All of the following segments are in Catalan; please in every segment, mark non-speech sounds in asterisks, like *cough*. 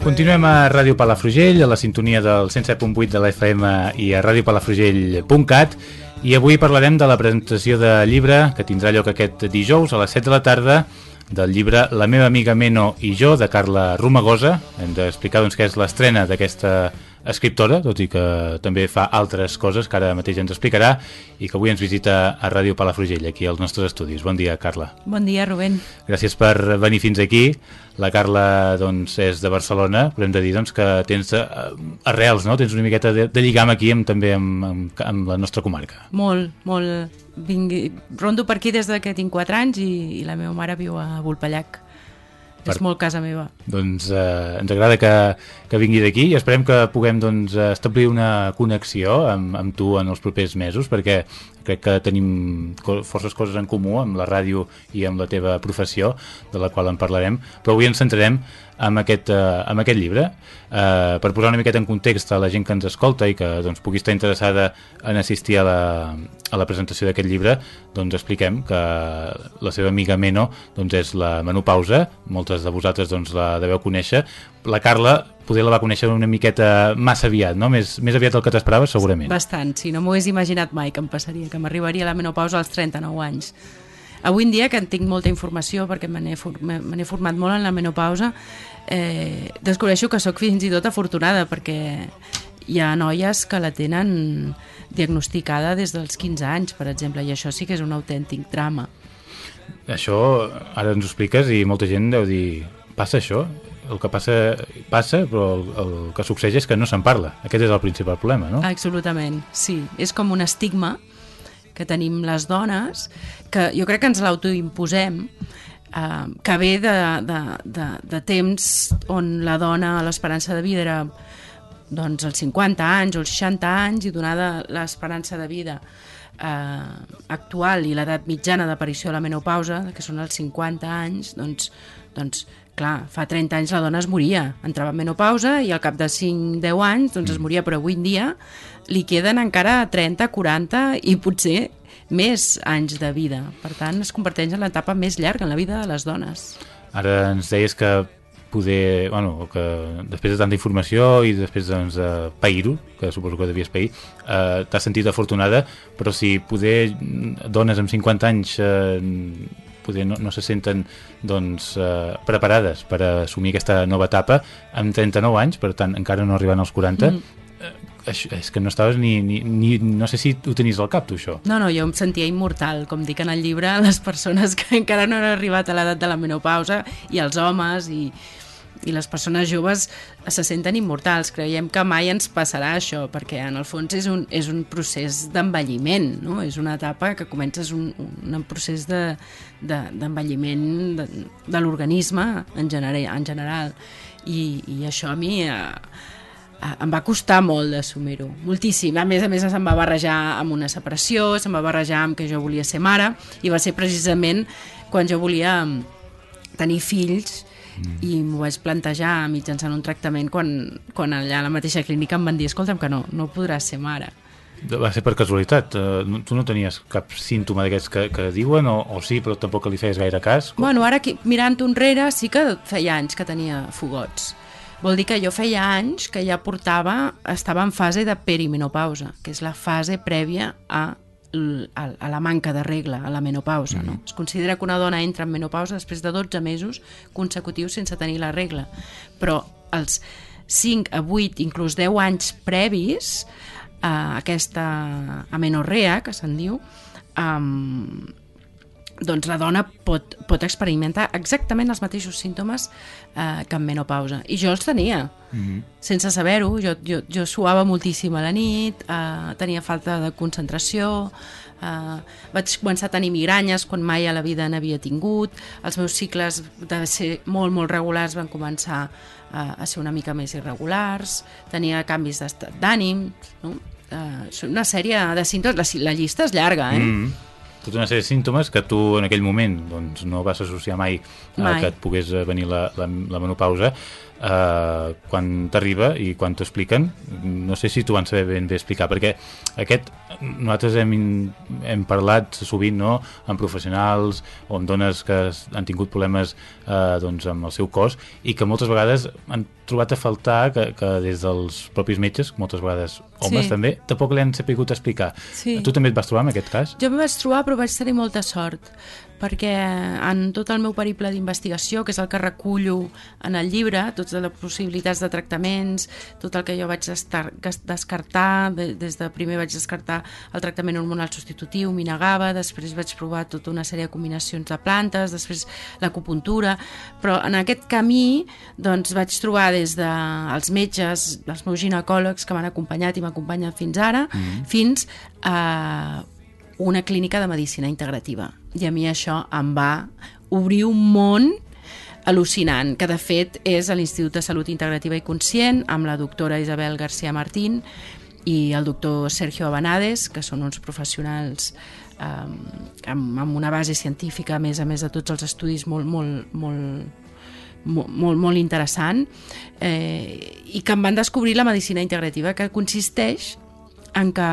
Continuem a Ràdio Palafrugell, a la sintonia del 107.8 de la FM i a radiopalafrugell.cat i avui parlarem de la presentació de llibre que tindrà lloc aquest dijous a les 7 de la tarda del llibre La meva amiga Meno i jo, de Carla Romagosa. Hem d'explicar doncs, què és l'estrena d'aquesta escriptora, tot i que també fa altres coses que ara mateix ens explicarà i que avui ens visita a Ràdio Palafrugell, aquí als nostres estudis. Bon dia, Carla. Bon dia, Rubén. Gràcies per venir fins aquí. La Carla doncs, és de Barcelona, però hem de dir doncs, que tens uh, arrels, no? tens una miqueta de, de lligam aquí amb, també amb, amb, amb la nostra comarca. Molt, molt. Vingui... Rondo per aquí des que tinc 4 anys i, i la meva mare viu a Volpellac. Per... És molt casa meva. Doncs eh, ens agrada que, que vingui d'aquí i esperem que puguem doncs, establir una connexió amb, amb tu en els propers mesos perquè crec que tenim forces coses en comú amb la ràdio i amb la teva professió, de la qual en parlarem, però avui ens centrarem amb aquest, uh, amb aquest llibre uh, per posar una miqueta en context a la gent que ens escolta i que doncs, pugui estar interessada en assistir a la, a la presentació d'aquest llibre doncs expliquem que la seva amiga Meno doncs, és la menopausa moltes de vosaltres doncs, la deveu conèixer la Carla poder la va conèixer una miqueta massa aviat, no? Més, més aviat del que t'esperaves, segurament. Bastant, sí, no m'ho hagués imaginat mai que em passaria, que m'arribaria la menopausa als 39 anys. Avui en dia, que en tinc molta informació, perquè me n'he format molt en la menopausa, eh, descobreixo que sóc fins i tot afortunada, perquè hi ha noies que la tenen diagnosticada des dels 15 anys, per exemple, i això sí que és un autèntic drama. Això ara ens ho expliques i molta gent deu dir passa això? el que passa, passa però el, el que succeeix és que no se'n parla. Aquest és el principal problema, no? Absolutament, sí. És com un estigma que tenim les dones, que jo crec que ens l'autoimposem, eh, que ve de, de, de, de temps on la dona, l'esperança de vida era doncs, els 50 anys o els 60 anys i donada l'esperança de vida eh, actual i l'edat mitjana d'aparició de la menopausa, que són els 50 anys, doncs, doncs clar, fa 30 anys la dona es moria, entrava en menopausa i al cap de 5-10 anys doncs es mm. moria, però avui en dia li queden encara 30, 40 i potser més anys de vida. Per tant, es converteix en l'etapa més llarga en la vida de les dones. Ara ens deies que poder, bueno, que després de tanta informació i després doncs, de pair-ho, que suposo que devies pair, eh, t'has sentit afortunada, però si poder dones amb 50 anys eh, poder no, no se senten doncs, eh, preparades per assumir aquesta nova etapa amb 39 anys, per tant encara no arribant als 40 mm. Això, és que no estaves ni, ni, ni no sé si ho tenies al cap tu això no, no, jo em sentia immortal com dic en el llibre, *laughs* les persones que encara no han arribat a l'edat de la menopausa i els homes i, i les persones joves se senten immortals. Creiem que mai ens passarà això, perquè en el fons és un, és un procés d'envelliment, no? és una etapa que comences un, un procés d'envelliment de, de, de, de l'organisme en, general, en general. I, I això a mi... Eh, em va costar molt d'assumir-ho, moltíssim. A més a més se'm va barrejar amb una separació, se'm va barrejar amb que jo volia ser mare i va ser precisament quan jo volia tenir fills mm. i m'ho vaig plantejar mitjançant un tractament quan, quan allà a la mateixa clínica em van dir escolta'm que no, no podràs ser mare va ser per casualitat? Uh, tu no tenies cap símptoma d'aquests que, que diuen o, o sí, però tampoc li feies gaire cas? Bueno, ara mirant enrere sí que feia anys que tenia fogots. Vol dir que jo feia anys que ja portava, estava en fase de perimenopausa, que és la fase prèvia a a, la manca de regla, a la menopausa. Mm. No? Es considera que una dona entra en menopausa després de 12 mesos consecutius sense tenir la regla. Però els 5 a 8, inclús 10 anys previs a aquesta amenorrea, que se'n diu, um, doncs la dona pot, pot experimentar exactament els mateixos símptomes eh, que en menopausa. I jo els tenia, mm -hmm. sense saber-ho. Jo, jo, jo suava moltíssim a la nit, eh, tenia falta de concentració, eh, vaig començar a tenir migranyes quan mai a la vida n'havia tingut, els meus cicles de ser molt, molt regulars van començar eh, a ser una mica més irregulars, tenia canvis d'estat d'ànim, no? eh, una sèrie de símptomes, la, la llista és llarga, eh? Mm -hmm tota una sèrie de símptomes que tu en aquell moment doncs, no vas associar mai, mai. Mai. que et pogués venir la, la, la menopausa eh, quan t'arriba i quan t'ho expliquen no sé si t'ho van saber ben bé explicar perquè aquest, nosaltres hem, hem parlat sovint no, amb professionals o amb dones que han tingut problemes eh, doncs, amb el seu cos i que moltes vegades han trobat a faltar que, que des dels propis metges, moltes vegades homes Sí. també, tampoc li han sapigut explicar. Sí. Tu també et vas trobar en aquest cas? Jo em vaig trobar, però vaig tenir molta sort, perquè en tot el meu periple d'investigació, que és el que recullo en el llibre, totes les possibilitats de tractaments, tot el que jo vaig descartar, de- des de primer vaig descartar el tractament hormonal substitutiu, m'hi negava, després vaig provar tota una sèrie de combinacions de plantes, després l'acupuntura, però en aquest camí doncs, vaig trobar des dels metges, els meus ginecòlegs que m'han acompanyat i m'acompanyen fins ara, mm -hmm. fins a una clínica de medicina integrativa. I a mi això em va obrir un món al·lucinant, que de fet és a l'Institut de Salut Integrativa i Conscient, amb la doctora Isabel García Martín i el doctor Sergio Abanades, que són uns professionals eh, amb, amb una base científica, a més a més de tots els estudis molt, molt, molt, molt, molt, molt interessant eh, i que em van descobrir la medicina integrativa que consisteix en que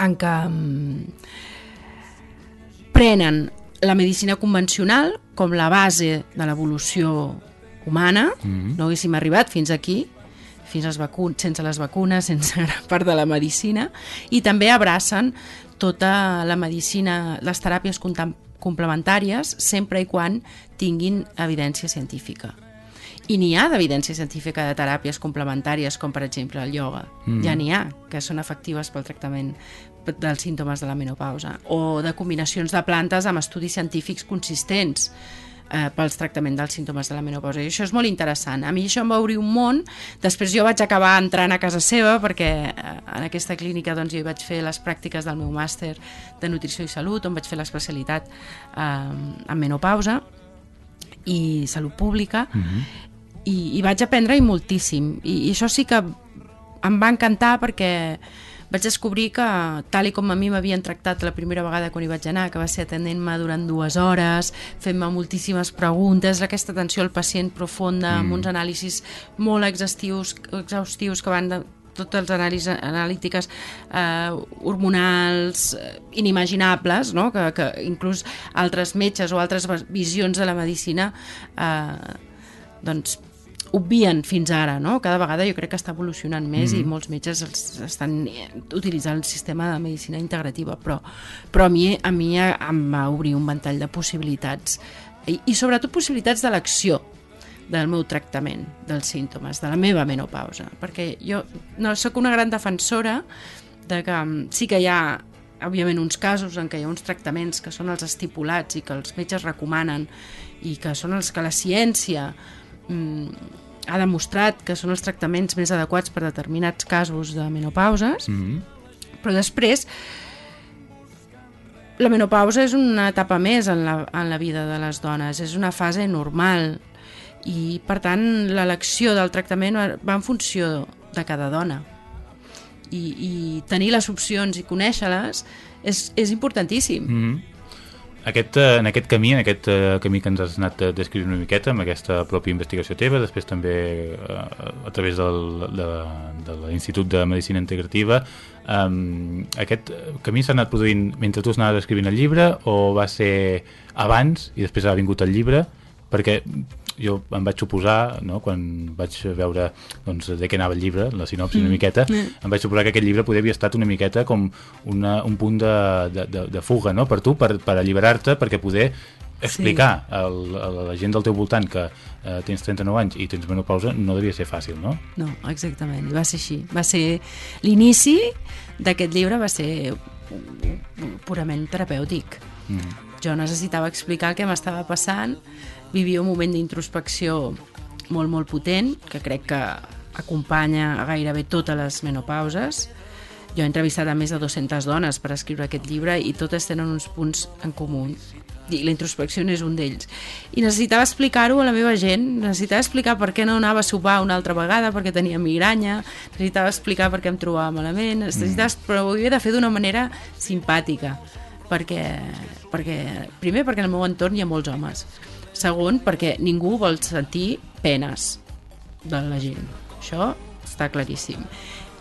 en que mm, prenen la medicina convencional com la base de l'evolució humana, mm -hmm. no haguéssim arribat fins aquí, fins als vacun sense les vacunes, sense *laughs* gran part de la medicina, i també abracen tota la medicina, les teràpies complementàries, sempre i quan tinguin evidència científica. I n'hi ha d'evidència científica de teràpies complementàries, com per exemple el ioga. Mm. Ja n'hi ha, que són efectives pel tractament dels símptomes de la menopausa. O de combinacions de plantes amb estudis científics consistents eh, pels tractaments dels símptomes de la menopausa. I això és molt interessant. A mi això em va obrir un món. Després jo vaig acabar entrant a casa seva perquè eh, en aquesta clínica doncs, jo vaig fer les pràctiques del meu màster de nutrició i salut, on vaig fer l'especialitat eh, en menopausa i salut pública mm -hmm. i, i vaig aprendre-hi moltíssim i, i això sí que em va encantar perquè vaig descobrir que tal i com a mi m'havien tractat la primera vegada quan hi vaig anar, que va ser atenent-me durant dues hores, fent-me moltíssimes preguntes, aquesta atenció al pacient profunda, mm. amb uns anàlisis molt exhaustius, exhaustius que van de totes les anàlisis analítiques eh, hormonals eh, inimaginables, no? que, que inclús altres metges o altres visions de la medicina eh, doncs obvien fins ara, no? Cada vegada jo crec que està evolucionant més mm -hmm. i molts metges els, estan utilitzant el sistema de medicina integrativa, però, però a mi, a mi em va obrir un ventall de possibilitats i, i sobretot possibilitats d'elecció del meu tractament dels símptomes, de la meva menopausa, perquè jo no sóc una gran defensora de que mm, sí que hi ha òbviament uns casos en què hi ha uns tractaments que són els estipulats i que els metges recomanen i que són els que la ciència mm, ha demostrat que són els tractaments més adequats per determinats casos de menopauses, mm -hmm. però després la menopausa és una etapa més en la, en la vida de les dones, és una fase normal i per tant l'elecció del tractament va en funció de cada dona i, i tenir les opcions i conèixer-les és, és importantíssim. Mm -hmm. Aquest, eh, en aquest camí, en aquest eh, camí que ens has anat eh, descrivint una miqueta, amb aquesta pròpia investigació teva, després també a través del, de, de l'Institut de Medicina Integrativa, eh, aquest camí s'ha anat produint mentre tu anaves escrivint el llibre o va ser abans i després ha vingut el llibre? Perquè jo em vaig suposar, no, quan vaig veure doncs, de què anava el llibre, la sinopsi una miqueta, mm. em vaig suposar que aquest llibre podia haver estat una miqueta com una, un punt de, de, de, de fuga no? per tu, per, per alliberar-te, perquè poder explicar sí. al, a la gent del teu voltant que eh, tens 39 anys i tens menopausa no devia ser fàcil, no? No, exactament, va ser així. Va ser l'inici d'aquest llibre va ser purament terapèutic. Mm. Jo necessitava explicar el que m'estava passant, vivia un moment d'introspecció molt, molt potent, que crec que acompanya gairebé totes les menopauses. Jo he entrevistat a més de 200 dones per escriure aquest llibre i totes tenen uns punts en comú i la introspecció és un d'ells. I necessitava explicar-ho a la meva gent, necessitava explicar per què no anava a sopar una altra vegada, perquè tenia migranya, necessitava explicar per què em trobava malament, necessitava, mm. però ho havia de fer d'una manera simpàtica, perquè, perquè, primer perquè en el meu entorn hi ha molts homes. Segon, perquè ningú vol sentir penes de la gent. Això està claríssim.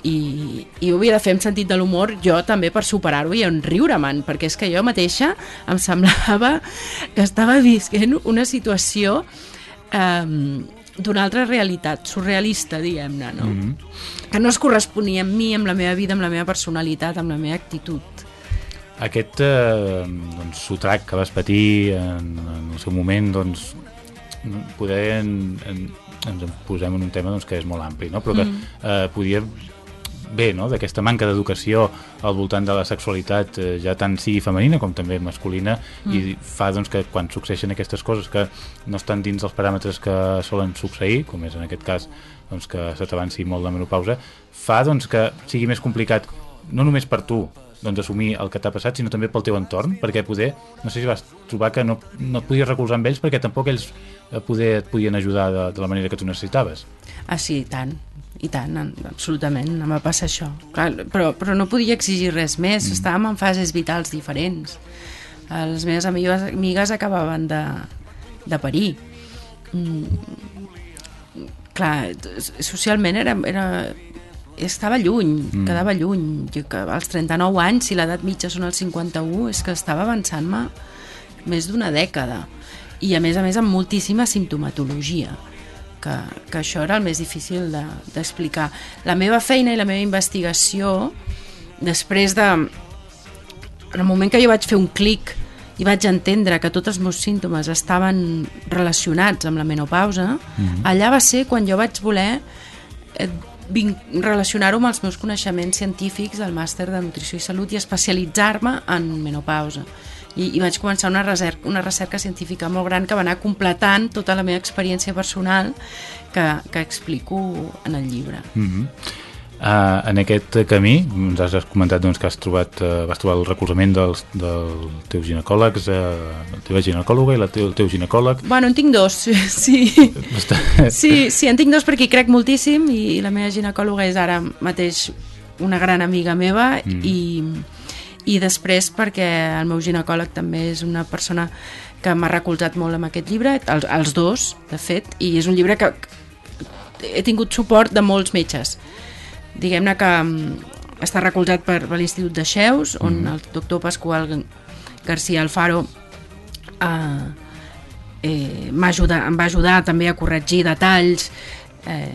I, i ho havia de fer amb sentit de l'humor jo també per superar-ho i en riure-me'n perquè és que jo mateixa em semblava que estava visquent una situació um, d'una altra realitat, surrealista, diguem-ne, no? Mm -hmm. Que no es corresponia amb mi, amb la meva vida, amb la meva personalitat, amb la meva actitud. Aquest eh, doncs, sotrac que vas patir en, en el seu moment, doncs, poder en, en, ens posem en un tema doncs, que és molt ampli, no? però que mm. eh, podia bé no? d'aquesta manca d'educació al voltant de la sexualitat eh, ja tant sigui femenina com també masculina mm. i fa doncs, que quan succeeixen aquestes coses que no estan dins dels paràmetres que solen succeir, com és en aquest cas doncs, que se t'avanci molt la menopausa, fa doncs, que sigui més complicat no només per tu doncs, assumir el que t'ha passat, sinó també pel teu entorn, perquè poder, no sé si vas trobar que no, no et podies recolzar amb ells perquè tampoc ells eh, poder, et podien ajudar de, de la manera que tu necessitaves. Ah, sí, i tant, i tant, absolutament, em va passar això. Clar, però, però no podia exigir res més, mm. estàvem en fases vitals diferents. Les meves amigues, amigues acabaven de, de parir. Mm, clar, socialment era, era, estava lluny, mm. quedava lluny. Jo, que als 39 anys, si l'edat mitja són els 51, és que estava avançant-me més d'una dècada. I a més a més amb moltíssima simptomatologia, que, que això era el més difícil d'explicar. De, la meva feina i la meva investigació, després de... En el moment que jo vaig fer un clic i vaig entendre que tots els meus símptomes estaven relacionats amb la menopausa, mm -hmm. allà va ser quan jo vaig voler eh, relacionar-ho amb els meus coneixements científics del màster de nutrició i salut i especialitzar-me en menopausa. I, i vaig començar una recerca, una recerca científica molt gran que va anar completant tota la meva experiència personal que, que explico en el llibre. Mm -hmm. Uh, en aquest camí, ens has comentat doncs, que has trobat, uh, vas trobar el recolzament dels, dels teus ginecòlegs, uh, la teva ginecòloga i la teu, el teu ginecòleg. Bueno, en tinc dos, *laughs* sí. Sí, sí, en tinc dos perquè hi crec moltíssim i la meva ginecòloga és ara mateix una gran amiga meva mm. i, i després perquè el meu ginecòleg també és una persona que m'ha recolzat molt amb aquest llibre, els, els dos, de fet, i és un llibre que he tingut suport de molts metges diguem-ne que mm, està recolzat per, per l'Institut de Xeus, on mm. el doctor Pasqual García Alfaro eh, eh, ajudat, em va ajudar també a corregir detalls eh,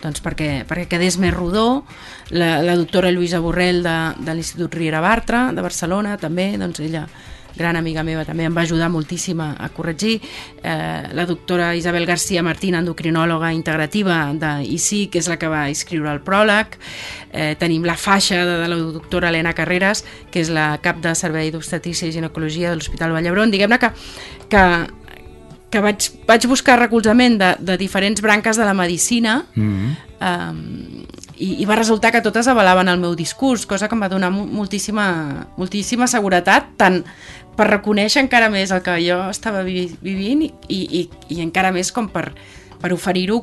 doncs perquè, perquè quedés més rodó la, la doctora Lluïsa Borrell de, de l'Institut Riera Bartra de Barcelona també, doncs ella gran amiga meva també em va ajudar moltíssim a, a corregir. Eh, la doctora Isabel García Martín, endocrinòloga integrativa de ICI, que és la que va escriure el pròleg. Eh, tenim la faixa de, de la doctora Helena Carreras, que és la cap de Servei d'Obstetrícia i Ginecologia de l'Hospital Vall d'Hebron. Diguem-ne que, que, que vaig, vaig buscar recolzament de, de diferents branques de la medicina mm -hmm. um, i, i va resultar que totes avalaven el meu discurs, cosa que em va donar moltíssima, moltíssima seguretat, tant per reconèixer encara més el que jo estava vi vivint i, i, i encara més com per, per oferir-ho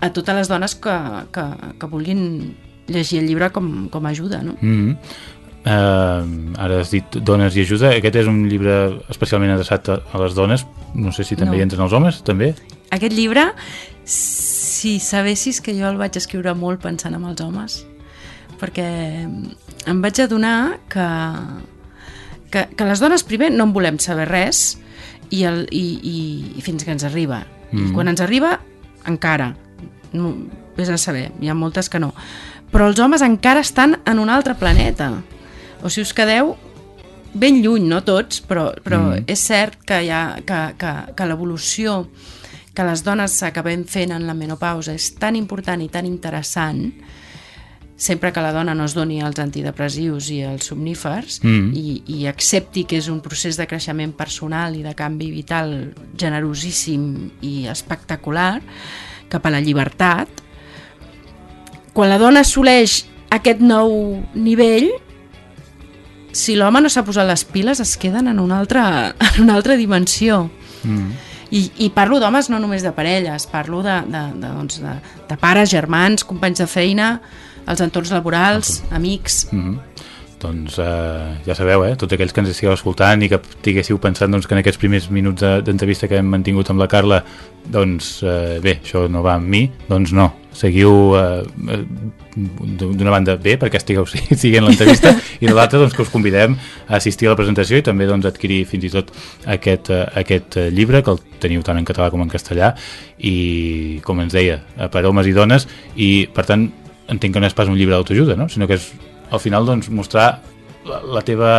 a totes les dones que, que, que vulguin llegir el llibre com, com a ajuda. No? Mm -hmm. uh, ara has dit Dones i ajuda. Aquest és un llibre especialment adreçat a, a les dones. No sé si també no. hi entren els homes, també. Aquest llibre, si sabessis que jo el vaig escriure molt pensant en els homes, perquè em vaig adonar que que, que les dones primer no en volem saber res i, el, i, i, i fins que ens arriba. Mm. I quan ens arriba, encara. No, vés a saber, hi ha moltes que no. Però els homes encara estan en un altre planeta. O si us quedeu ben lluny, no tots, però, però mm. és cert que, hi ha, que, que, que l'evolució que les dones acabem fent en la menopausa és tan important i tan interessant sempre que la dona no es doni els antidepressius i els somnífers mm. i, i accepti que és un procés de creixement personal i de canvi vital generosíssim i espectacular cap a la llibertat, quan la dona assoleix aquest nou nivell, si l'home no s'ha posat les piles es queden en una altra, *laughs* en una altra dimensió. Mm. I, i parlo d'homes no només de parelles, parlo de, de, de, doncs de, de pares, germans, companys de feina, els entorns laborals, amics... Mm -hmm. doncs eh, ja sabeu, eh, tots aquells que ens estigueu escoltant i que estiguéssiu pensant doncs, que en aquests primers minuts de- d'entrevista que hem mantingut amb la Carla doncs eh, bé, això no va amb mi doncs no, seguiu eh, eh, d'una banda bé perquè estigueu *laughs* si- siguent l'entrevista i de l'altra doncs, que us convidem a assistir a la presentació i també doncs, adquirir fins i tot aquest, eh, aquest eh, llibre que el teniu tant en català com en castellà i com ens deia, per homes i dones i per tant entenc que no és pas un llibre d'autoajuda no? sinó que és al final doncs, mostrar la, la teva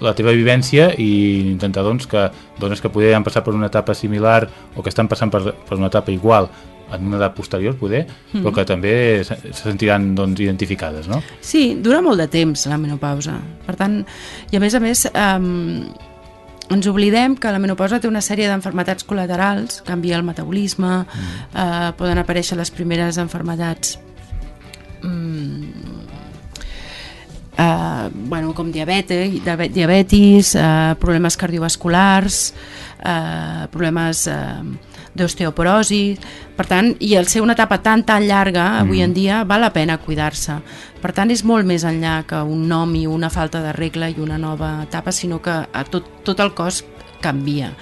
la teva vivència i intentar doncs, que dones que poder han passat per una etapa similar o que estan passant per, per una etapa igual en una edat posterior, poder, mm. però que també se, se sentiran doncs, identificades, no? Sí, dura molt de temps la menopausa. Per tant, i a més a més, um, ens oblidem que la menopausa té una sèrie d'enfermetats col·laterals, canvia el metabolisme, mm. uh, poden aparèixer les primeres enfermetats mm, uh, bueno, com diabetes, diabetis, uh, problemes cardiovasculars, uh, problemes uh, d'osteoporosi, per tant, i el ser una etapa tan tan llarga avui en dia val la pena cuidar-se. Per tant, és molt més enllà que un nom i una falta de regla i una nova etapa, sinó que a tot, tot el cos canvia.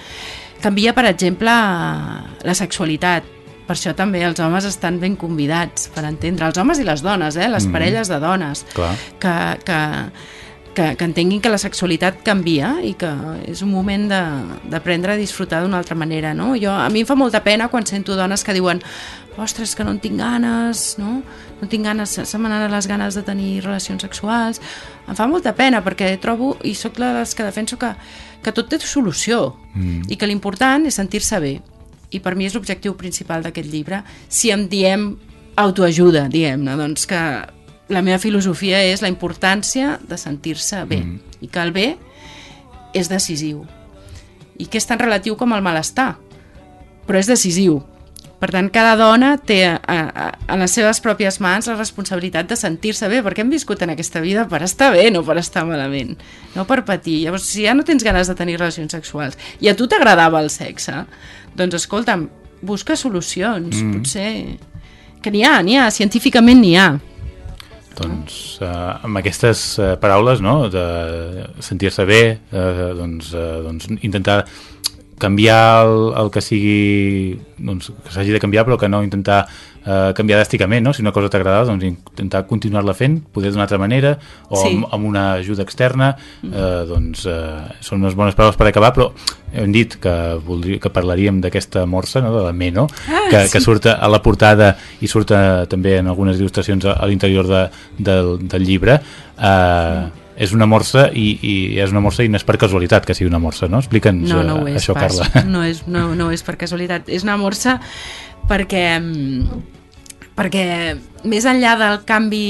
Canvia, per exemple, la sexualitat. Per això també els homes estan ben convidats per entendre, els homes i les dones, eh? les Mhm. parelles de dones, Clar. que, que, que, que entenguin que la sexualitat canvia i que és un moment de- d'aprendre a disfrutar d'una altra manera, no? Jo, a mi em fa molta pena quan sento dones que diuen ostres, que no en tinc ganes, no? No tinc ganes, se me n'han les ganes de tenir relacions sexuals. Em fa molta pena perquè trobo, i sóc de les que defenso que, que tot té solució Mm. i que l'important és sentir-se bé. I per mi és l'objectiu principal d'aquest llibre. Si em diem autoajuda, diem-ne, doncs que la meva filosofia és la importància de sentir-se bé. Mm. i que el bé és decisiu. I que és tan relatiu com el malestar. Però és decisiu per tant, cada dona té a, a, a les seves pròpies mans la responsabilitat de sentir-se bé, perquè hem viscut en aquesta vida per estar bé, no per estar malament, no per patir. Llavors, si ja no tens ganes de tenir relacions sexuals i a tu t'agradava el sexe, doncs escolta'm, busca solucions, Mm. mm. potser... Que n'hi ha, n'hi ha, científicament n'hi ha. Doncs eh, amb aquestes eh, paraules no? de sentir-se bé eh, doncs, eh, doncs intentar canviar el, el que sigui doncs, que s'hagi de canviar però que no intentar eh, canviar dràsticament no? si una cosa t'agrada doncs intentar continuar-la fent poder d'una altra manera o Sí. amb, amb una ajuda externa eh, doncs eh, són unes bones paraules per acabar però hem dit que, voldria, que parlaríem d'aquesta morsa, no? de la Meno Ah, que, sí. que surt a la portada i surt eh, també en algunes il·lustracions a, a l'interior de, del, del llibre eh, és una morsa i, i és una morsa i no és per casualitat que sigui una morsa, no? Explica'ns No, no eh, és això, pas. Carla. No és, no, no és per casualitat. És una morsa perquè, perquè més enllà del canvi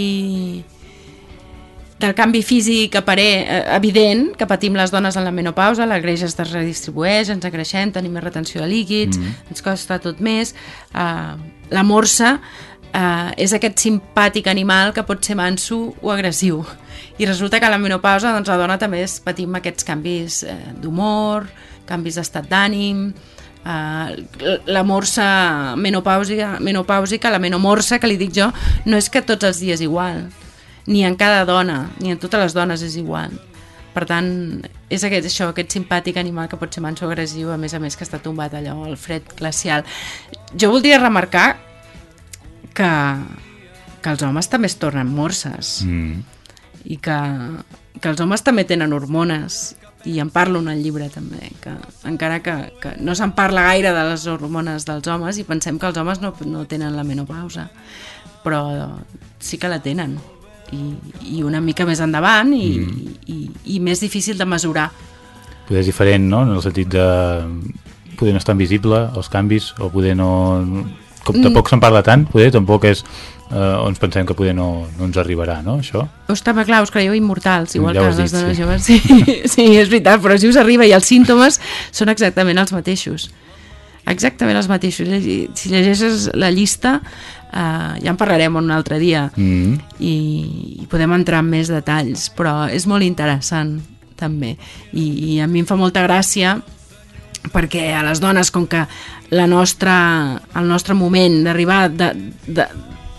del canvi físic aparent, eh, evident que patim les dones en la menopausa, la greix es redistribueix, ens agreixem, tenim més retenció de líquids, mm. ens costa tot més. Uh, la morsa uh, és aquest simpàtic animal que pot ser manso o agressiu. I resulta que la menopausa doncs, la dona també es patim aquests canvis eh, d'humor, canvis d'estat d'ànim, Uh, la morsa menopàusica, menopàusica, la menomorsa que li dic jo, no és que tots els dies igual, ni en cada dona, ni en totes les dones és igual. Per tant, és aquest, això, aquest simpàtic animal que pot ser manso agressiu, a més a més que està tombat allò al fred glacial. Jo voldria remarcar que, que els homes també es tornen morses Mm. i que, que els homes també tenen hormones i en parlo en el llibre també que encara que, que no se'n parla gaire de les hormones dels homes i pensem que els homes no, no tenen la menopausa però sí que la tenen i, i una mica més endavant i, mm. i, i més difícil de mesurar Poder és diferent, no? En el sentit de poder no estar invisible, els canvis, o poder no... Com Mm. tampoc se'n parla tant, poder tampoc és eh, on ens pensem que poder no, no ens arribarà, no? Això? Ostava, clar, us creieu immortals, igual Ja que les dit, dones sí. joves. Sí, *laughs* sí, és veritat, però si us arriba i els símptomes són exactament els mateixos. Exactament els mateixos. Si llegeixes la llista, eh, ja en parlarem un altre dia Mm. i, i podem entrar en més detalls, però és molt interessant també. I, i a mi em fa molta gràcia perquè a les dones, com que la nostra, el nostre moment d'arribar de, de,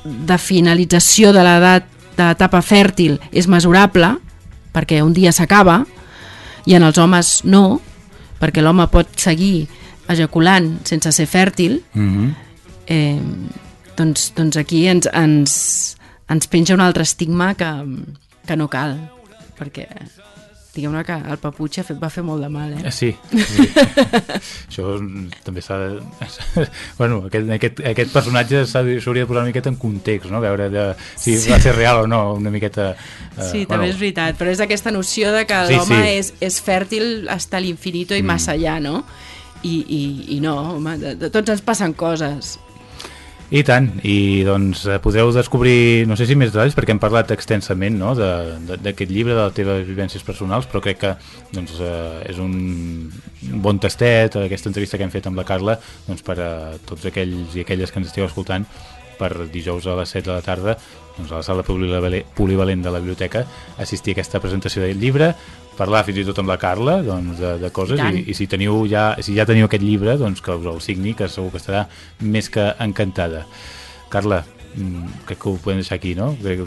de finalització de l'edat de l'etapa fèrtil és mesurable, perquè un dia s'acaba i en els homes no, perquè l'home pot seguir ejaculant sense ser fèrtil, Mm -hmm. eh, doncs, doncs aquí ens, ens, ens penja un altre estigma que, que no cal, perquè diguem-ne que el paputx ha fet, va fer molt de mal, eh? Sí, sí. *laughs* això també s'ha de... *laughs* bueno, aquest, aquest, aquest personatge s'ha- s'hauria de posar una miqueta en context, no? veure de, si Sí. va ser real o no, una miqueta... eh, Sí, també és veritat, però és aquesta noció de que Sí, l'home sí. és, és fèrtil hasta l'infinito i massa allà, no? I, i, i no, home, de, de tots ens passen coses. I tant, i doncs eh, podreu descobrir, no sé si més detalls, perquè hem parlat extensament no, d'aquest llibre, de les teves vivències personals, però crec que doncs, eh, és un bon tastet, aquesta entrevista que hem fet amb la Carla, doncs, per a tots aquells i aquelles que ens esteu escoltant, per dijous a les 7 de la tarda doncs, a la sala polivalent de la biblioteca assistir a aquesta presentació del llibre parlar fins i tot amb la Carla doncs, de, de coses I tant. i, i si, teniu ja, si ja teniu aquest llibre doncs que us el signi, que segur que estarà més que encantada Carla, mm, crec que ho podem deixar aquí, no? Per,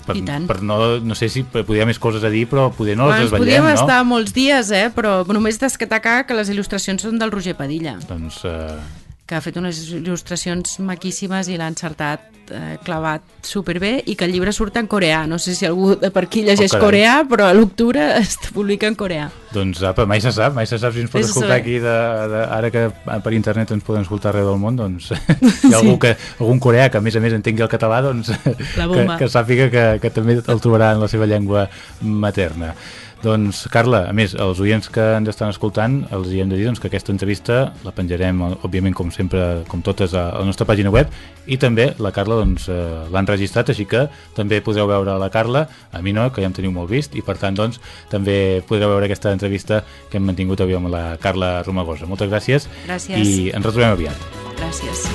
per no, no sé si podria més coses a dir, però poder no Bueno, les desvetllem, podríem no? estar molts dies, eh? però només destacar que les il·lustracions són del Roger Padilla, Doncs, eh, que ha fet unes il·lustracions maquíssimes i l'ha encertat eh, clavat superbé i que el llibre surt en coreà. No sé si algú de per aquí llegeix Oh, carai. coreà, però a l'octubre *laughs* es publica en coreà. doncs apa, mai se sap, mai se sap si ens pot Vés escoltar aquí, de, de, ara que per internet ens poden escoltar arreu del món, doncs *laughs* hi ha algú que, algun coreà que a més a més entengui el català, doncs *laughs* que, que sàpiga que, que també el trobarà en la seva llengua materna. Doncs, Carla, a més, els oients que ens estan escoltant, els hi hem de dir doncs, que aquesta entrevista la penjarem, òbviament, com sempre, com totes, a, la nostra pàgina web, i també la Carla doncs, eh, l'ha enregistrat, així que també podreu veure la Carla, a mi no, que ja em teniu molt vist, i per tant, doncs, també podreu veure aquesta entrevista que hem mantingut avui amb la Carla Romagosa. Moltes gràcies, Gràcies. i ens retrobem aviat. Gràcies.